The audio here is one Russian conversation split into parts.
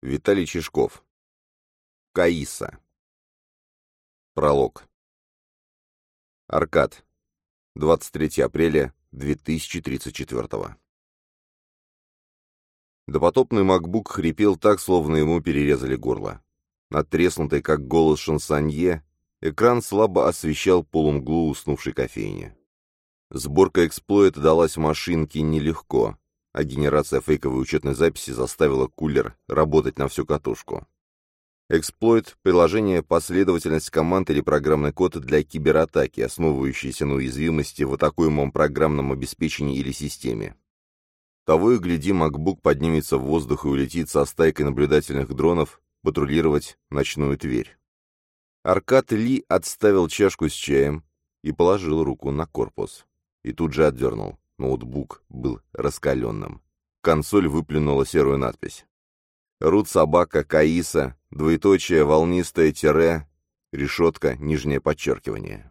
Виталий Чешков. Каиса. Пролог. Аркад. 23 апреля 2034 Допотопный макбук хрипел так, словно ему перерезали горло. Надтреснутый, как голос шансонье, экран слабо освещал полумглу уснувшей кофейни. Сборка эксплойта далась машинке нелегко, а генерация фейковой учетной записи заставила кулер работать на всю катушку. Эксплойт — приложение последовательность команд или программный код для кибератаки, основывающийся на уязвимости в атакуемом программном обеспечении или системе. Того и гляди, MacBook поднимется в воздух и улетит со стайкой наблюдательных дронов патрулировать ночную Тверь. Аркад Ли отставил чашку с чаем и положил руку на корпус. И тут же отдернул. Ноутбук был раскаленным. Консоль выплюнула серую надпись. Рут собака, Каиса, двоеточие, волнистое тире, решетка, нижнее подчеркивание.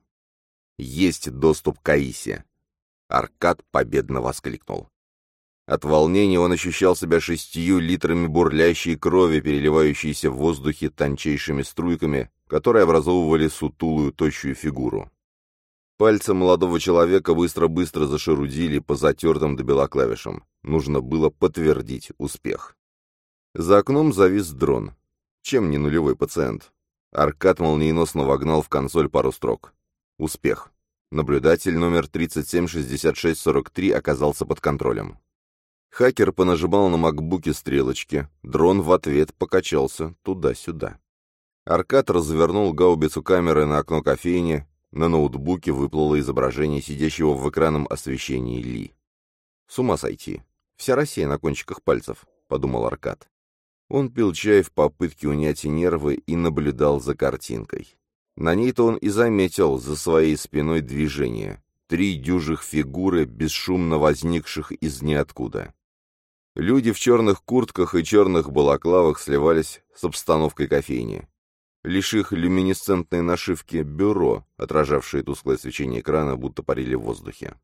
Есть доступ к Аисе. Аркад победно воскликнул. От волнения он ощущал себя шестью литрами бурлящей крови, переливающейся в воздухе тончайшими струйками, которые образовывали сутулую тощую фигуру. Пальцы молодого человека быстро-быстро зашерудили по затертым до бела клавишам. Нужно было подтвердить успех. За окном завис дрон. Чем не нулевой пациент? Аркад молниеносно вогнал в консоль пару строк. Успех. Наблюдатель номер 376643 оказался под контролем. Хакер понажимал на макбуке стрелочки. Дрон в ответ покачался туда-сюда. Аркад развернул гаубицу камеры на окно кофейни, на ноутбуке выплыло изображение сидящего в экранном освещении Ли. «С ума сойти. Вся Россия на кончиках пальцев», — подумал Аркад. Он пил чай в попытке унять нервы и наблюдал за картинкой. На ней-то он и заметил за своей спиной движение. Три дюжих фигуры, бесшумно возникших из ниоткуда. Люди в черных куртках и черных балаклавах сливались с обстановкой кофейни лишь их люминесцентные нашивки «Бюро», отражавшие тусклое свечение экрана, будто парили в воздухе.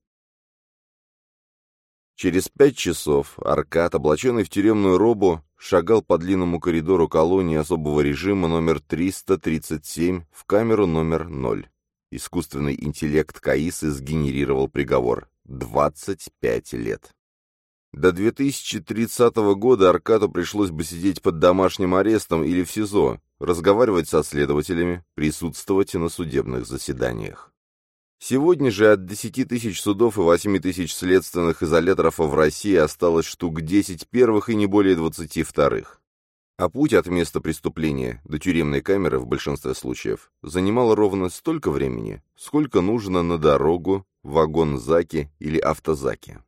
Через пять часов Аркад, облаченный в тюремную робу, шагал по длинному коридору колонии особого режима номер 337 в камеру номер 0. Искусственный интеллект Каисы сгенерировал приговор — 25 лет. До 2030 года Аркаду пришлось бы сидеть под домашним арестом или в СИЗО, разговаривать со следователями, присутствовать на судебных заседаниях. Сегодня же от 10 тысяч судов и 8 тысяч следственных изоляторов в России осталось штук 10 первых и не более 20 вторых. А путь от места преступления до тюремной камеры в большинстве случаев занимал ровно столько времени, сколько нужно на дорогу, вагон-заки или автозаки.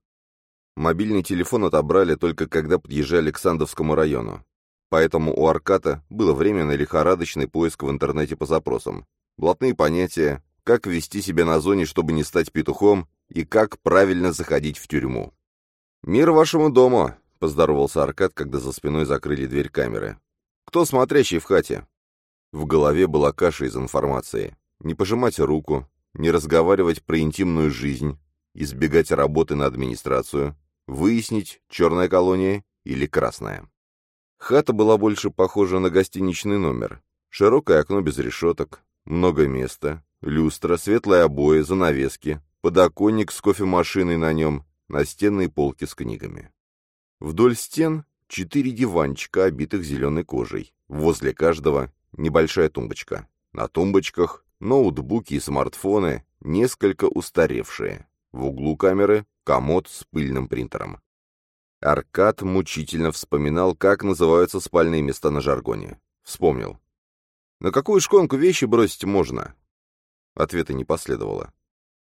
Мобильный телефон отобрали только когда подъезжали к Сандовскому району. Поэтому у Арката было время на лихорадочный поиск в интернете по запросам. Блатные понятия, как вести себя на зоне, чтобы не стать петухом, и как правильно заходить в тюрьму. «Мир вашему дому!» — поздоровался Аркад, когда за спиной закрыли дверь камеры. «Кто смотрящий в хате?» В голове была каша из информации. Не пожимать руку, не разговаривать про интимную жизнь, избегать работы на администрацию, выяснить, черная колония или красная. Хата была больше похожа на гостиничный номер. Широкое окно без решеток, много места, люстра, светлые обои, занавески, подоконник с кофемашиной на нем, настенные полки с книгами. Вдоль стен четыре диванчика, обитых зеленой кожей. Возле каждого небольшая тумбочка. На тумбочках ноутбуки и смартфоны, несколько устаревшие. В углу камеры комод с пыльным принтером. Аркад мучительно вспоминал, как называются спальные места на жаргоне. Вспомнил. «На какую шконку вещи бросить можно?» Ответа не последовало.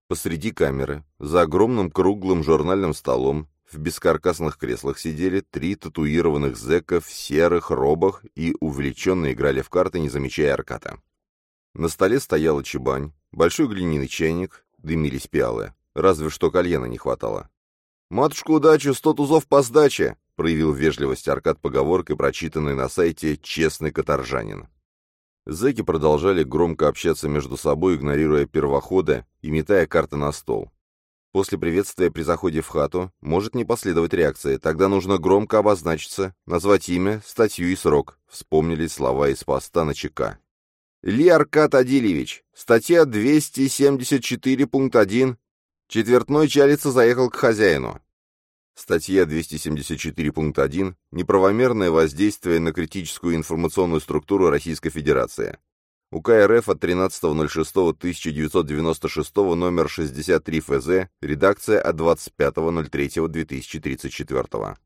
Посреди камеры, за огромным круглым журнальным столом, в бескаркасных креслах сидели три татуированных зэка в серых робах и увлеченно играли в карты, не замечая Арката. На столе стояла чебань, большой глиняный чайник, дымились пиалы. Разве что кальяна не хватало. «Матушку удачу, сто тузов по сдаче!» — проявил вежливость Аркад поговоркой, прочитанной на сайте «Честный каторжанин». Зэки продолжали громко общаться между собой, игнорируя первохода и метая карты на стол. После приветствия при заходе в хату может не последовать реакции, тогда нужно громко обозначиться, назвать имя, статью и срок. Вспомнили слова из поста на ЧК. Ли Аркад Адильевич, статья 274, пункт 1. Четвертной чалица заехал к хозяину. Статья 274, пункт 1. Неправомерное воздействие на критическую информационную структуру Российской Федерации. УК РФ от 13.06.1996 номер 63 ФЗ, редакция от 25.03.2034.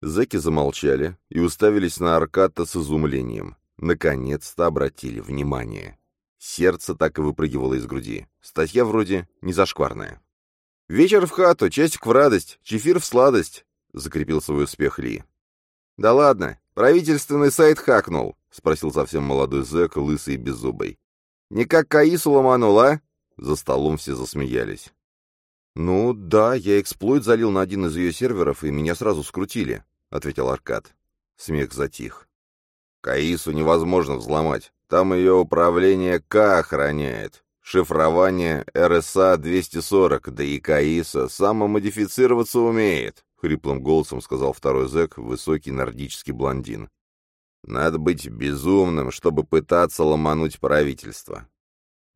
Зэки замолчали и уставились на Аркадта с изумлением. Наконец-то обратили внимание. Сердце так и выпрыгивало из груди. Статья вроде не зашкварная. «Вечер в хату, часик в радость, чефир в сладость», — закрепил свой успех Ли. «Да ладно, правительственный сайт хакнул», — спросил совсем молодой зэк, лысый и беззубый. «Не как Каису ломанул, а?» За столом все засмеялись. «Ну, да, я эксплойт залил на один из ее серверов, и меня сразу скрутили», — ответил Аркад. Смех затих. «Каису невозможно взломать. Там ее управление К охраняет. Шифрование РСА-240, да и Каиса самомодифицироваться умеет», — хриплым голосом сказал второй зэк, высокий нордический блондин. «Надо быть безумным, чтобы пытаться ломануть правительство».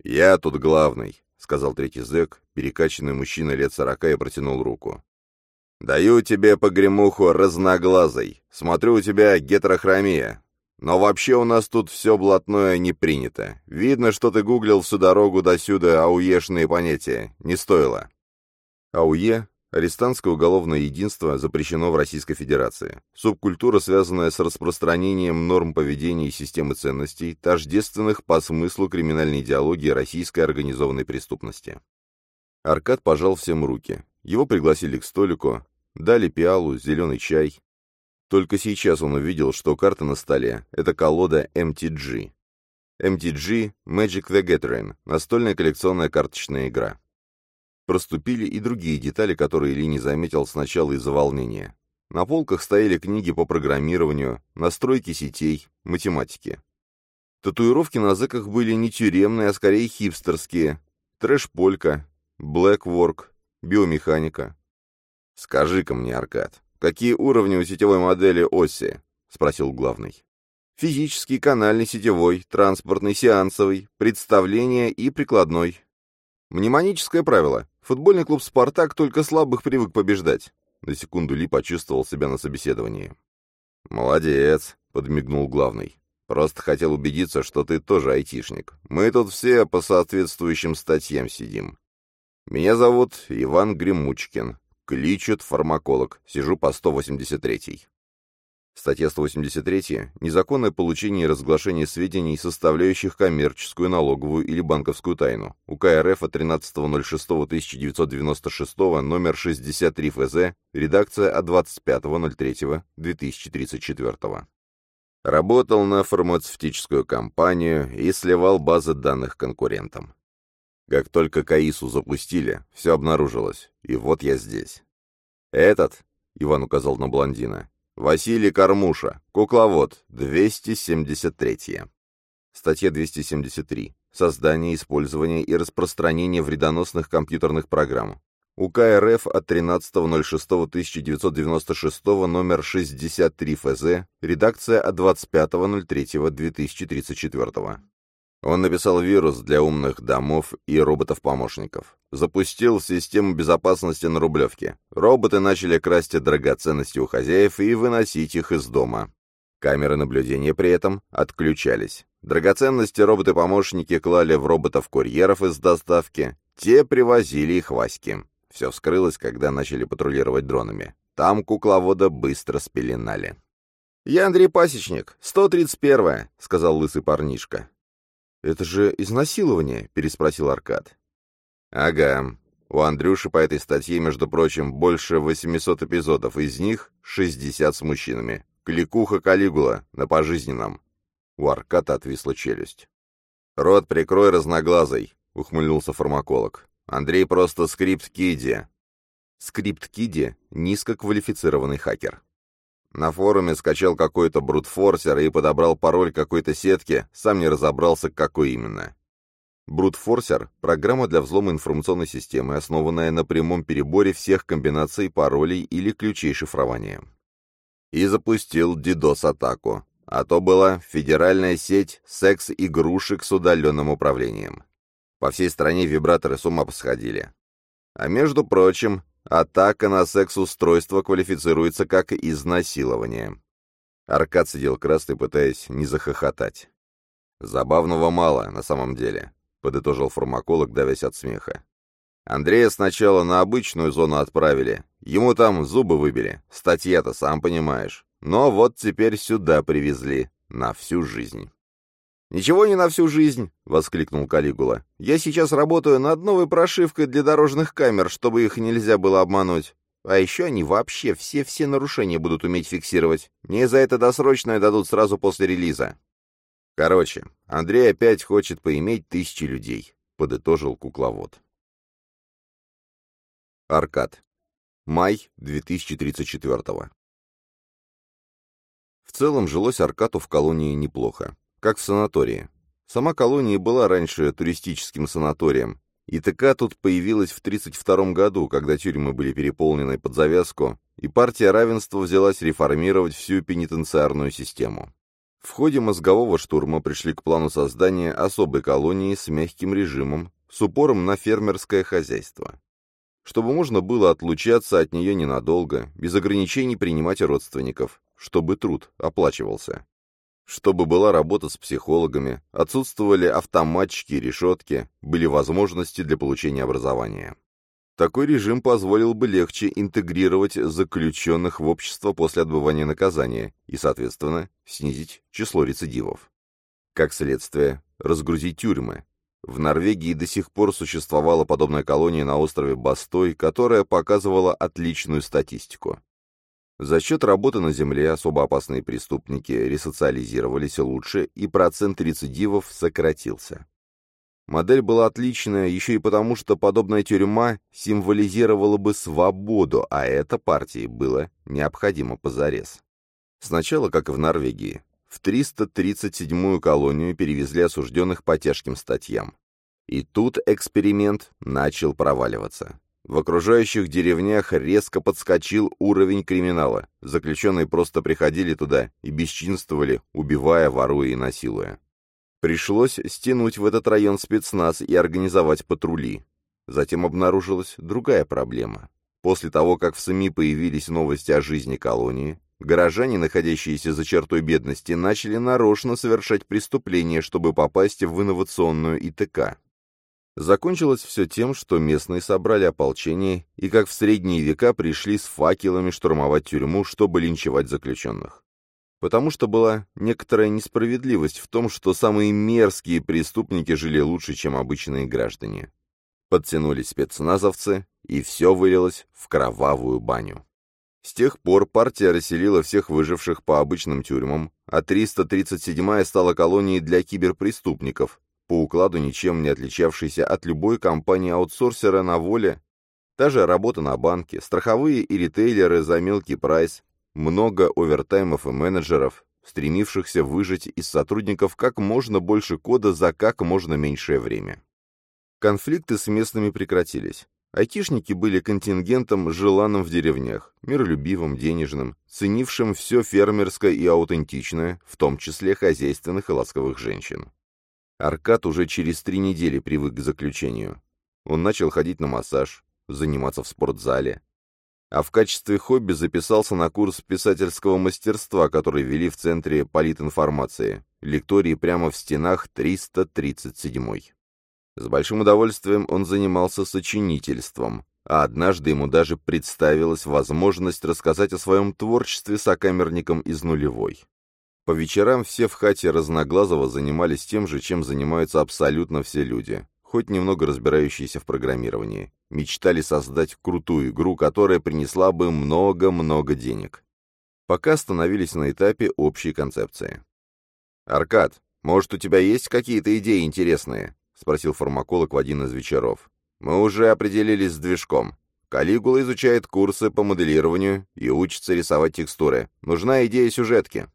«Я тут главный», — сказал третий зэк, перекачанный мужчина лет сорока и протянул руку. «Даю тебе погремуху разноглазой. Смотрю, у тебя гетерохромия. Но вообще у нас тут все блатное не принято. Видно, что ты гуглил всю дорогу до сюда ауешные понятия. Не стоило». АУЕ Арестантское уголовное единство запрещено в Российской Федерации. Субкультура, связанная с распространением норм поведения и системы ценностей, тождественных по смыслу криминальной идеологии российской организованной преступности. Аркад пожал всем руки. Его пригласили к столику, дали пиалу, зеленый чай. Только сейчас он увидел, что карта на столе — это колода MTG. MTG — Magic the Gathering, настольная коллекционная карточная игра. Проступили и другие детали, которые Ли не заметил сначала из-за волнения. На полках стояли книги по программированию, настройке сетей, математике. Татуировки на зэках были не тюремные, а скорее хипстерские. Трэш-полька, блэкворк, биомеханика. «Скажи-ка мне, Аркад, какие уровни у сетевой модели оси?» — спросил главный. «Физический, канальный, сетевой, транспортный, сеансовый, представление и прикладной. Мнемоническое правило. Футбольный клуб «Спартак» только слабых привык побеждать. На секунду Ли почувствовал себя на собеседовании. «Молодец», — подмигнул главный. «Просто хотел убедиться, что ты тоже айтишник. Мы тут все по соответствующим статьям сидим. Меня зовут Иван Гремучкин. Кличут фармаколог. Сижу по 183-й. Статья 183. Незаконное получение и разглашение сведений, составляющих коммерческую, налоговую или банковскую тайну. УК РФ от 13.06.1996, номер 63 ФЗ, редакция от 25.03.2034. Работал на фармацевтическую компанию и сливал базы данных конкурентам. Как только КАИСу запустили, все обнаружилось, и вот я здесь. Этот, Иван указал на блондина, Василий Кормуша, кукловод, 273. Статья 273. Создание, использование и распространение вредоносных компьютерных программ. УК РФ от 13.06.1996, номер 63 ФЗ, редакция от 25.03.2034. Он написал вирус для умных домов и роботов-помощников. Запустил систему безопасности на Рублевке. Роботы начали красть драгоценности у хозяев и выносить их из дома. Камеры наблюдения при этом отключались. Драгоценности роботы-помощники клали в роботов-курьеров из доставки. Те привозили их Ваське. Все вскрылось, когда начали патрулировать дронами. Там кукловода быстро спеленали. «Я Андрей Пасечник, 131-я», — сказал лысый парнишка. «Это же изнасилование?» — переспросил Аркад. «Ага. У Андрюши по этой статье, между прочим, больше 800 эпизодов, из них 60 с мужчинами. Кликуха Калигула, на пожизненном». У Аркада отвисла челюсть. «Рот прикрой разноглазый», — ухмыльнулся фармаколог. «Андрей просто скрипт-киди». Скрипт-киди — низкоквалифицированный хакер. На форуме скачал какой-то брутфорсер и подобрал пароль какой-то сетки, сам не разобрался, какой именно. Брутфорсер — программа для взлома информационной системы, основанная на прямом переборе всех комбинаций паролей или ключей шифрования. И запустил DDoS-атаку, а то была федеральная сеть секс-игрушек с удаленным управлением. По всей стране вибраторы с ума посходили. А между прочим, атака на секс-устройство квалифицируется как изнасилование. Аркад сидел красный, пытаясь не захохотать. Забавного мало, на самом деле. — подытожил фармаколог, давясь от смеха. «Андрея сначала на обычную зону отправили. Ему там зубы выбили. Статья-то, сам понимаешь. Но вот теперь сюда привезли. На всю жизнь». «Ничего не на всю жизнь!» — воскликнул Калигула. «Я сейчас работаю над новой прошивкой для дорожных камер, чтобы их нельзя было обмануть. А еще они вообще все-все нарушения будут уметь фиксировать. Мне за это досрочное дадут сразу после релиза. Короче, Андрей опять хочет поиметь тысячи людей, подытожил кукловод. Аркад. Май 2034 -го. В целом жилось Аркату в колонии неплохо, как в санатории. Сама колония была раньше туристическим санаторием, и ТК тут появилась в 1932 году, когда тюрьмы были переполнены под завязку, и партия равенства взялась реформировать всю пенитенциарную систему. В ходе мозгового штурма пришли к плану создания особой колонии с мягким режимом, с упором на фермерское хозяйство. Чтобы можно было отлучаться от нее ненадолго, без ограничений принимать родственников, чтобы труд оплачивался. Чтобы была работа с психологами, отсутствовали автоматчики и решетки, были возможности для получения образования. Такой режим позволил бы легче интегрировать заключенных в общество после отбывания наказания и, соответственно, снизить число рецидивов. Как следствие, разгрузить тюрьмы. В Норвегии до сих пор существовала подобная колония на острове Бастой, которая показывала отличную статистику. За счет работы на земле особо опасные преступники ресоциализировались лучше, и процент рецидивов сократился. Модель была отличная еще и потому, что подобная тюрьма символизировала бы свободу, а это партии было необходимо позарез. Сначала, как и в Норвегии, в 337-ю колонию перевезли осужденных по тяжким статьям. И тут эксперимент начал проваливаться. В окружающих деревнях резко подскочил уровень криминала. Заключенные просто приходили туда и бесчинствовали, убивая, воруя и насилуя. Пришлось стянуть в этот район спецназ и организовать патрули. Затем обнаружилась другая проблема. После того, как в СМИ появились новости о жизни колонии, горожане, находящиеся за чертой бедности, начали нарочно совершать преступления, чтобы попасть в инновационную ИТК. Закончилось все тем, что местные собрали ополчение и, как в средние века, пришли с факелами штурмовать тюрьму, чтобы линчевать заключенных потому что была некоторая несправедливость в том, что самые мерзкие преступники жили лучше, чем обычные граждане. Подтянулись спецназовцы, и все вылилось в кровавую баню. С тех пор партия расселила всех выживших по обычным тюрьмам, а 337-я стала колонией для киберпреступников, по укладу ничем не отличавшейся от любой компании-аутсорсера на воле, та же работа на банке, страховые и ритейлеры за мелкий прайс, много овертаймов и менеджеров, стремившихся выжать из сотрудников как можно больше кода за как можно меньшее время. Конфликты с местными прекратились. Айтишники были контингентом, желанным в деревнях, миролюбивым, денежным, ценившим все фермерское и аутентичное, в том числе хозяйственных и ласковых женщин. Аркад уже через три недели привык к заключению. Он начал ходить на массаж, заниматься в спортзале, а в качестве хобби записался на курс писательского мастерства, который вели в Центре политинформации, лектории прямо в стенах 337 С большим удовольствием он занимался сочинительством, а однажды ему даже представилась возможность рассказать о своем творчестве сокамерникам из нулевой. По вечерам все в хате Разноглазого занимались тем же, чем занимаются абсолютно все люди хоть немного разбирающиеся в программировании, мечтали создать крутую игру, которая принесла бы много-много денег. Пока остановились на этапе общей концепции. «Аркад, может, у тебя есть какие-то идеи интересные?» — спросил фармаколог в один из вечеров. «Мы уже определились с движком. Калигула изучает курсы по моделированию и учится рисовать текстуры. Нужна идея сюжетки».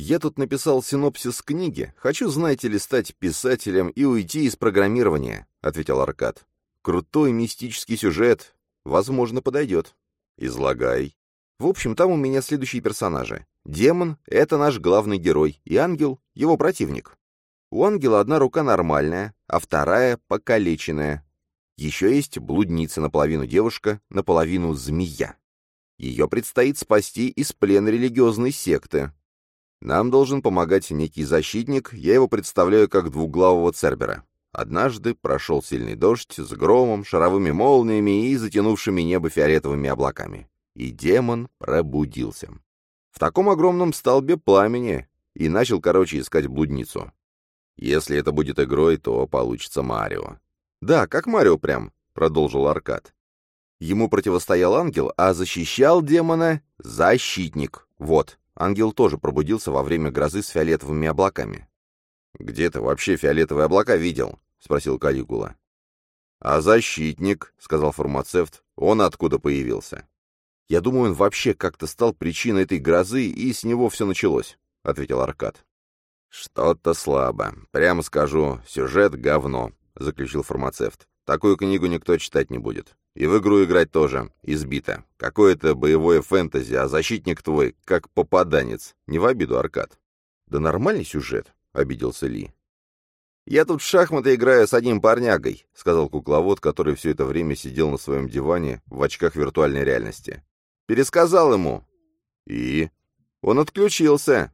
Я тут написал синопсис книги. Хочу, знаете ли, стать писателем и уйти из программирования, ответил Аркад. Крутой мистический сюжет. Возможно, подойдет. Излагай. В общем, там у меня следующие персонажи. Демон — это наш главный герой, и ангел — его противник. У ангела одна рука нормальная, а вторая — покалеченная. Еще есть блудница наполовину девушка, наполовину змея. Ее предстоит спасти из плена религиозной секты, нам должен помогать некий защитник, я его представляю как двуглавого Цербера. Однажды прошел сильный дождь с громом, шаровыми молниями и затянувшими небо фиолетовыми облаками. И демон пробудился. В таком огромном столбе пламени и начал, короче, искать блудницу. Если это будет игрой, то получится Марио. «Да, как Марио прям», — продолжил Аркад. Ему противостоял ангел, а защищал демона защитник. Вот, Ангел тоже пробудился во время грозы с фиолетовыми облаками. «Где ты вообще фиолетовые облака видел?» — спросил Калигула. «А защитник», — сказал фармацевт, — «он откуда появился?» «Я думаю, он вообще как-то стал причиной этой грозы, и с него все началось», — ответил Аркад. «Что-то слабо. Прямо скажу, сюжет — говно», — заключил фармацевт. «Такую книгу никто читать не будет. И в игру играть тоже. Избито. Какое-то боевое фэнтези, а защитник твой, как попаданец. Не в обиду, Аркад. Да нормальный сюжет, — обиделся Ли. «Я тут в шахматы играю с одним парнягой», — сказал кукловод, который все это время сидел на своем диване в очках виртуальной реальности. «Пересказал ему». «И?» «Он отключился.